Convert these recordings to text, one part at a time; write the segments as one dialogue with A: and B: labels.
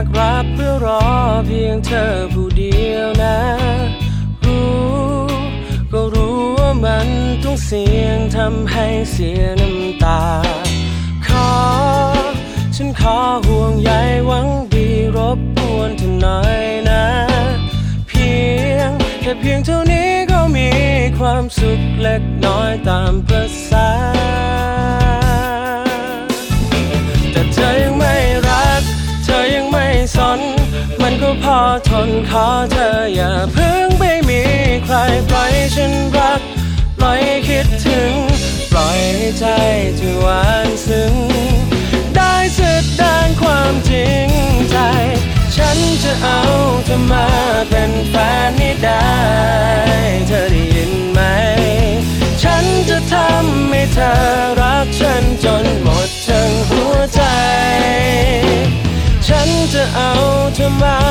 A: ากรับเพื่อรอเพียงเธอผู้เดียวนะ รู้ ก็รู้ว่ามันต้องเสี่ยงทำให้เสียน้ำตา ขอ ฉันขอห่วงใยหวังดีรบกวนเธอหน่อยนะ เพียงแค่เพียงเท่านี้ก็มีความสุขเล็กน้อยตามประสา ทนขอเธออย่าเพิ่งไปมีใครปล่อยฉันรัก ปล่อยคิดถึง ปล่อยให้ใจที่หวานซึ้ง ได้แสดงความจริงใจ ฉันจะเอาเธอมาเป็นแฟนให้ได้ เธอได้ยินไหม ฉันจะทำให้เธอรักฉันจนหมดทั้งหัวใจ ฉันจะเอาเธอมา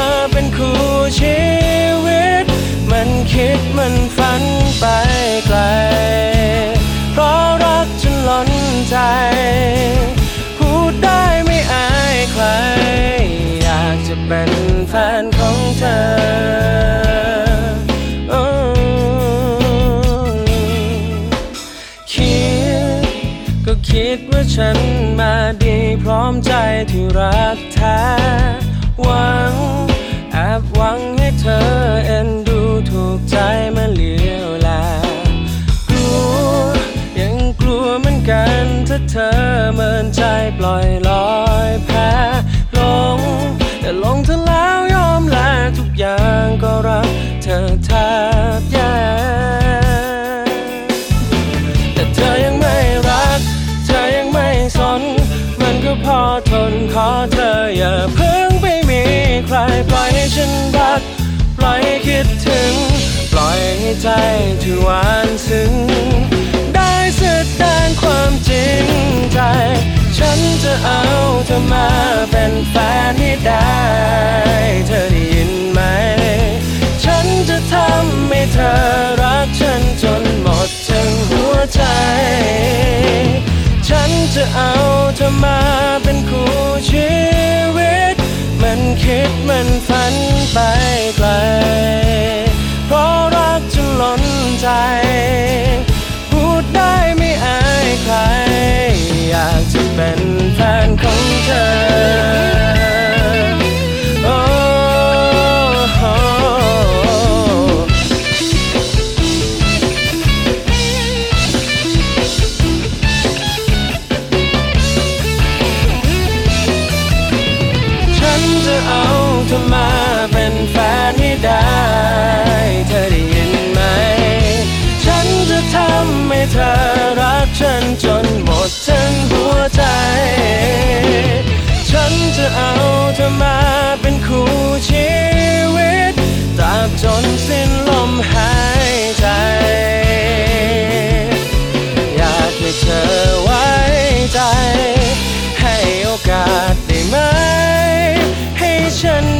A: ใจ พูดได้ไม่อายใคร อยากจะเป็นแฟนของเธอโอ้คิดก็คิดว่าฉันมาดีพร้อมใจที่รักแท้หวังแอบหวัง ถ้าเธอเมินใจปล่อยลอยแพ้ลง แต่ลงเธอแล้วยอมแลทุกอย่างก็รักเธอแทบแย่แต่เธอยังไม่รัก เธอยังไม่สน มันก็พอทนขอเธออย่าเพิ่งไปมีใครปล่อยให้ฉันรัก ปล่อยให้คิดถึง ปล่อยให้ใจที่หวานซึ้ง ได้แสดงความจริงใจ ฉันจะเอาเธอมาเป็นแฟนให้ได้ เธอได้ยินไหม ฉันจะทำให้เธอรักฉันจนหมดทั้งหัวใจ ฉันจะเอาเธอมาเป็นคู่ชีวิต มันคิดมันฝันไป นจะเอาเธอมาเป็นแฟนให้ได้ เธอได้ยินไหม ฉันจะทำให้เธอรักฉันจนหมดทั้งหัวใจ ฉันจะเอาเธอมา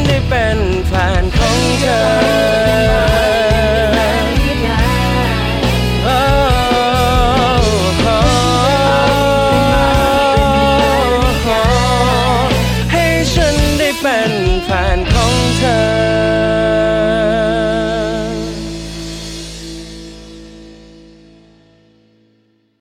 A: ได้เป็นแฟนของเธอ